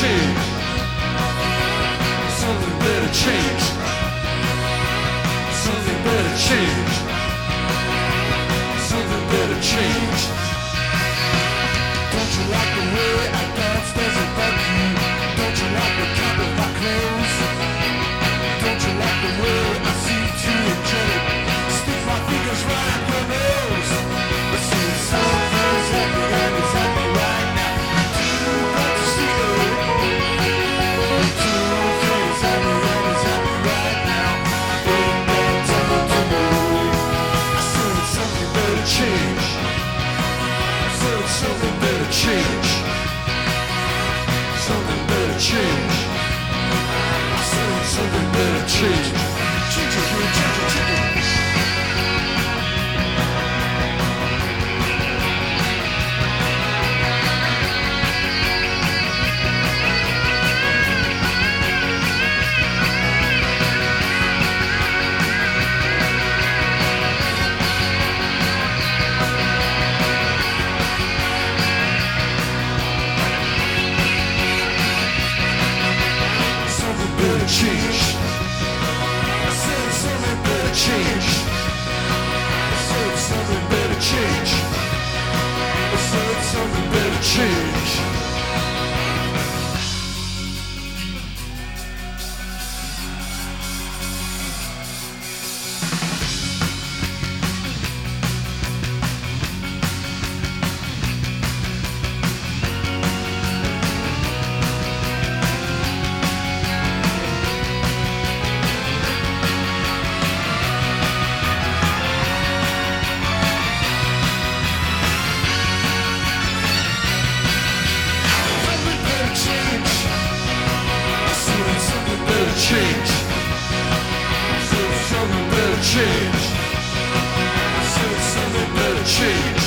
change. Something better change. Something better change. Something better change. Something better change. Something better change. change. change. So something better change. So something better change.